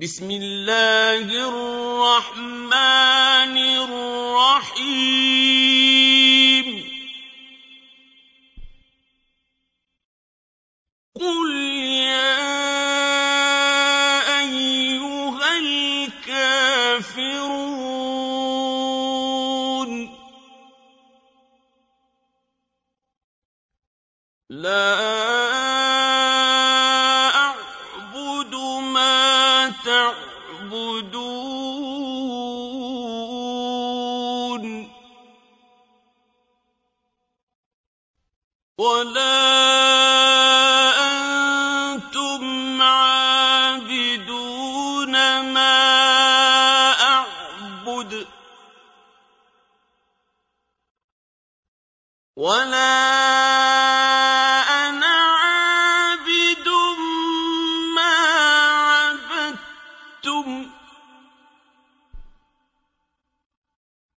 بسم الله الرحمن الرحيم. قل يا أيها الكافرون. لا وَلَا أَنتُمْ عَابِدُونَ مَا أَعْبُدُ وَلَا